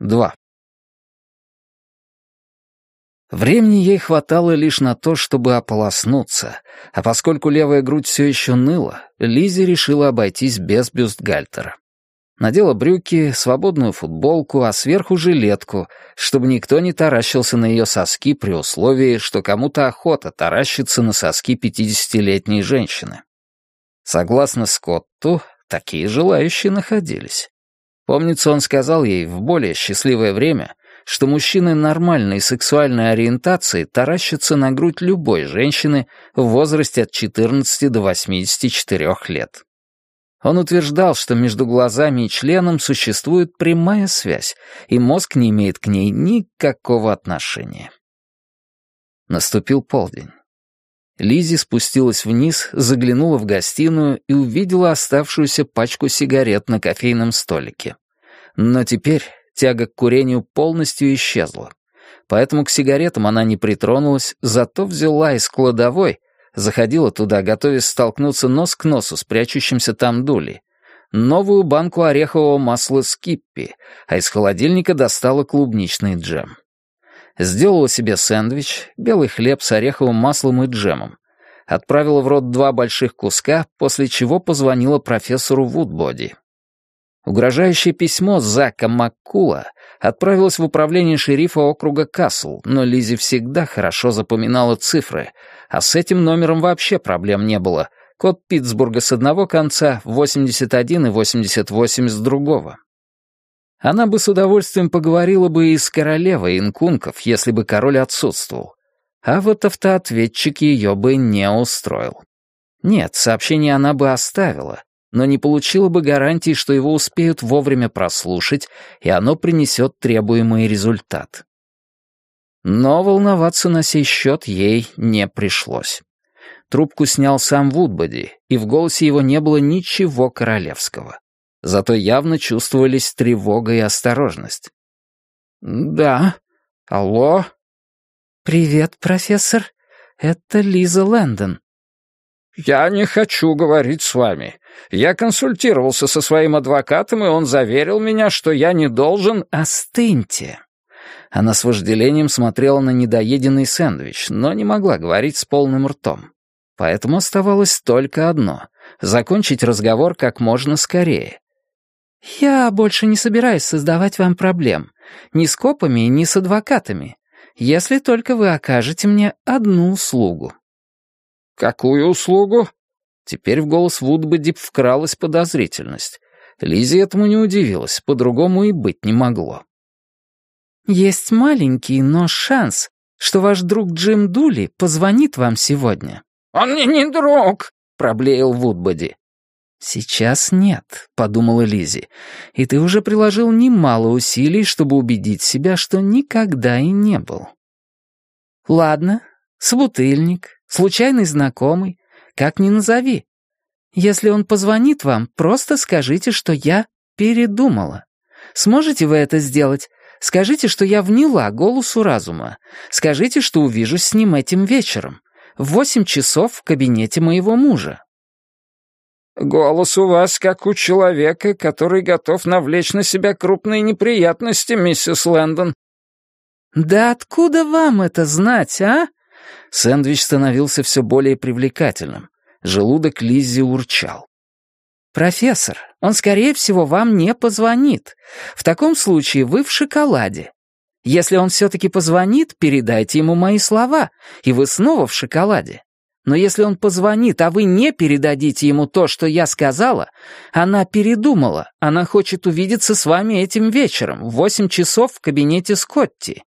2. Времени ей хватало лишь на то, чтобы ополоснуться, а поскольку левая грудь все еще ныла, Лизи решила обойтись без бюстгальтера. Надела брюки, свободную футболку, а сверху жилетку, чтобы никто не таращился на ее соски при условии, что кому-то охота таращиться на соски пятидесятилетней женщины. Согласно Скотту, такие желающие находились. Помнится, он сказал ей в более счастливое время, что мужчины нормальной сексуальной ориентации таращатся на грудь любой женщины в возрасте от 14 до 84 лет. Он утверждал, что между глазами и членом существует прямая связь, и мозг не имеет к ней никакого отношения. Наступил полдень. Лизи спустилась вниз, заглянула в гостиную и увидела оставшуюся пачку сигарет на кофейном столике. Но теперь тяга к курению полностью исчезла. Поэтому к сигаретам она не притронулась, зато взяла из кладовой, заходила туда, готовясь столкнуться нос к носу с прячущимся там дулей, новую банку орехового масла Скиппи, а из холодильника достала клубничный джем. Сделала себе сэндвич, белый хлеб с ореховым маслом и джемом. Отправила в рот два больших куска, после чего позвонила профессору Вудбоди. Угрожающее письмо Зака Маккула отправилось в управление шерифа округа Касл, но Лизи всегда хорошо запоминала цифры, а с этим номером вообще проблем не было. Код Питтсбурга с одного конца, 81 и 88 с другого. Она бы с удовольствием поговорила бы и с королевой инкунков, если бы король отсутствовал. А вот автоответчик ее бы не устроил. Нет, сообщение она бы оставила, но не получила бы гарантии, что его успеют вовремя прослушать, и оно принесет требуемый результат. Но волноваться на сей счет ей не пришлось. Трубку снял сам Вудбоди, и в голосе его не было ничего королевского. Зато явно чувствовались тревога и осторожность. «Да. Алло?» «Привет, профессор. Это Лиза Лэндон». «Я не хочу говорить с вами. Я консультировался со своим адвокатом, и он заверил меня, что я не должен...» «Остыньте». Она с вожделением смотрела на недоеденный сэндвич, но не могла говорить с полным ртом. Поэтому оставалось только одно — закончить разговор как можно скорее. «Я больше не собираюсь создавать вам проблем. Ни с копами, ни с адвокатами. Если только вы окажете мне одну услугу». «Какую услугу?» Теперь в голос Вудбоди вкралась подозрительность. Лизи этому не удивилась, по-другому и быть не могло. «Есть маленький, но шанс, что ваш друг Джим Дули позвонит вам сегодня». «Он мне не друг», — проблеял Вудбоди. «Сейчас нет», — подумала Лизи, «и ты уже приложил немало усилий, чтобы убедить себя, что никогда и не был». «Ладно, собутыльник, случайный знакомый, как ни назови. Если он позвонит вам, просто скажите, что я передумала. Сможете вы это сделать? Скажите, что я вняла голосу разума. Скажите, что увижусь с ним этим вечером, в восемь часов в кабинете моего мужа. «Голос у вас как у человека, который готов навлечь на себя крупные неприятности, миссис Лэндон». «Да откуда вам это знать, а?» Сэндвич становился все более привлекательным. Желудок Лиззи урчал. «Профессор, он, скорее всего, вам не позвонит. В таком случае вы в шоколаде. Если он все-таки позвонит, передайте ему мои слова, и вы снова в шоколаде. Но если он позвонит, а вы не передадите ему то, что я сказала, она передумала, она хочет увидеться с вами этим вечером в восемь часов в кабинете Скотти.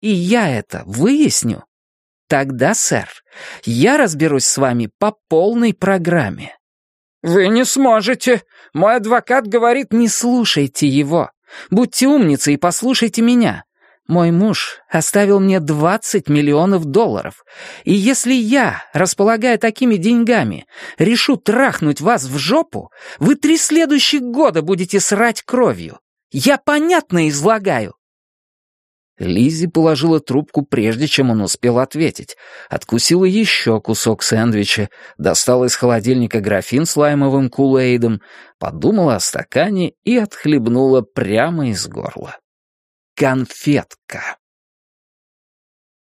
И я это выясню. Тогда, сэр, я разберусь с вами по полной программе». «Вы не сможете. Мой адвокат говорит...» «Не слушайте его. Будьте умницей и послушайте меня. Мой муж оставил мне 20 миллионов долларов, и если я, располагая такими деньгами, решу трахнуть вас в жопу, вы три следующих года будете срать кровью. Я понятно излагаю». Лизи положила трубку, прежде чем он успел ответить, откусила еще кусок сэндвича, достала из холодильника графин с лаймовым кулейдом, подумала о стакане и отхлебнула прямо из горла. конфетка.